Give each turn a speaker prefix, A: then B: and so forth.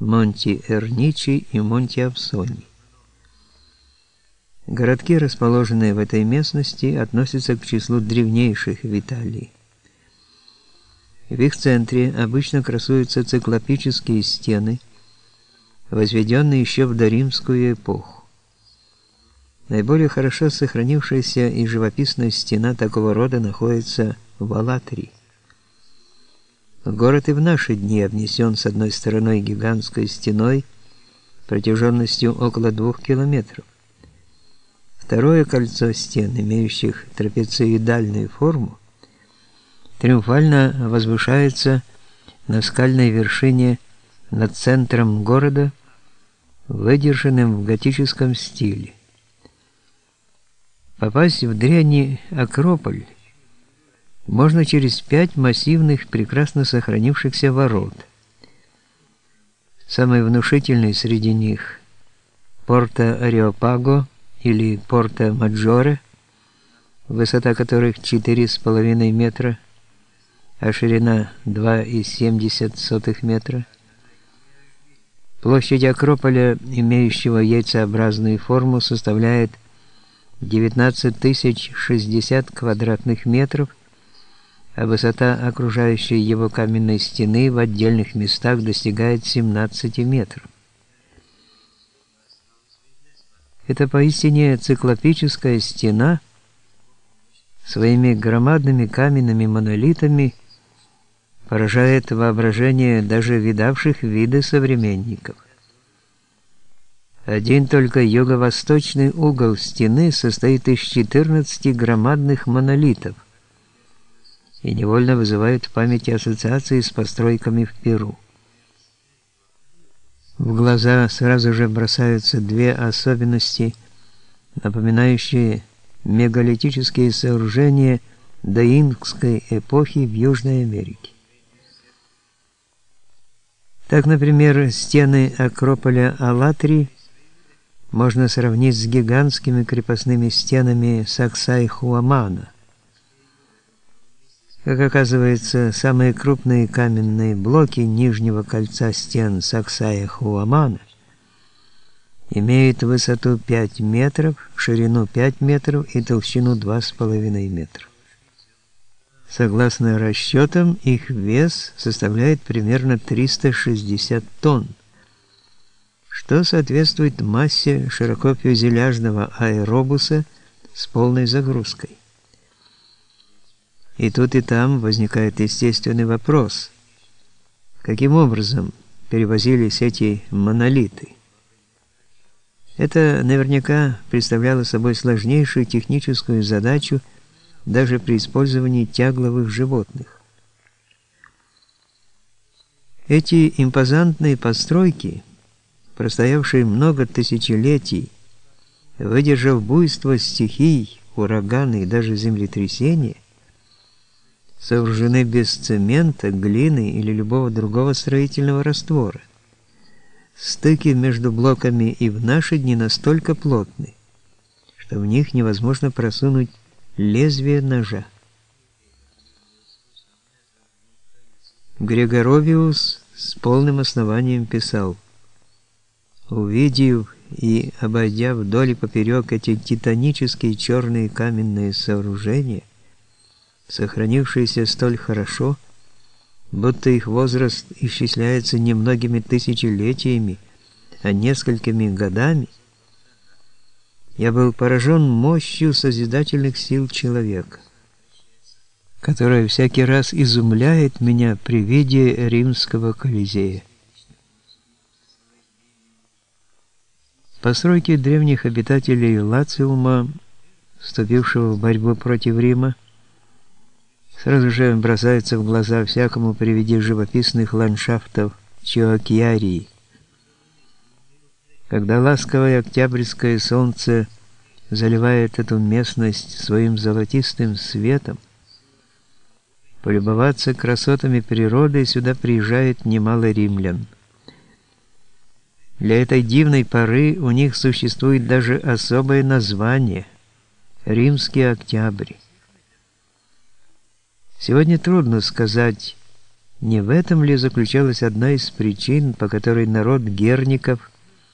A: Монти-Эрничи и Монти-Апсони. Городки, расположенные в этой местности, относятся к числу древнейших в Италии. В их центре обычно красуются циклопические стены, возведенные еще в доримскую эпоху. Наиболее хорошо сохранившаяся и живописная стена такого рода находится в Алатрии. Город и в наши дни обнесен с одной стороны гигантской стеной протяженностью около двух километров. Второе кольцо стен, имеющих трапециидальную форму, триумфально возвышается на скальной вершине над центром города, выдержанным в готическом стиле. Попасть в древний Акрополь можно через пять массивных, прекрасно сохранившихся ворот. Самый внушительный среди них – Порта Ариопаго или Порта Маджоре, высота которых 4,5 метра, а ширина 2,70 метра. Площадь Акрополя, имеющего яйцеобразную форму, составляет 19 060 квадратных метров – высота окружающей его каменной стены в отдельных местах достигает 17 метров. Это поистине циклопическая стена своими громадными каменными монолитами поражает воображение даже видавших виды современников. Один только юго-восточный угол стены состоит из 14 громадных монолитов, и невольно вызывает в памяти ассоциации с постройками в Перу. В глаза сразу же бросаются две особенности, напоминающие мегалитические сооружения доинкской эпохи в Южной Америке. Так, например, стены Акрополя Алатри можно сравнить с гигантскими крепостными стенами Саксай-Хуамана, как оказывается, самые крупные каменные блоки нижнего кольца стен Саксая-Хуамана имеют высоту 5 метров, ширину 5 метров и толщину 2,5 метра. Согласно расчетам, их вес составляет примерно 360 тонн, что соответствует массе широкофюзеляжного аэробуса с полной загрузкой. И тут и там возникает естественный вопрос. Каким образом перевозились эти монолиты? Это наверняка представляло собой сложнейшую техническую задачу даже при использовании тягловых животных. Эти импозантные постройки, простоявшие много тысячелетий, выдержав буйство стихий, ураганы и даже землетрясения, сооружены без цемента, глины или любого другого строительного раствора. Стыки между блоками и в наши дни настолько плотны, что в них невозможно просунуть лезвие ножа. Григоровиус с полным основанием писал «Увидев и обойдя вдоль и поперек эти титанические черные каменные сооружения, сохранившиеся столь хорошо, будто их возраст исчисляется не многими тысячелетиями, а несколькими годами, я был поражен мощью созидательных сил человека, которая всякий раз изумляет меня при виде римского Колизея. Постройки древних обитателей Лациума, вступившего в борьбу против Рима, Сразу же бросается в глаза всякому при виде живописных ландшафтов Чуакьярии. Когда ласковое октябрьское солнце заливает эту местность своим золотистым светом, полюбоваться красотами природы сюда приезжает немало римлян. Для этой дивной поры у них существует даже особое название – Римский октябрь. Сегодня трудно сказать, Не в этом ли заключалась одна из причин, по которой народ герников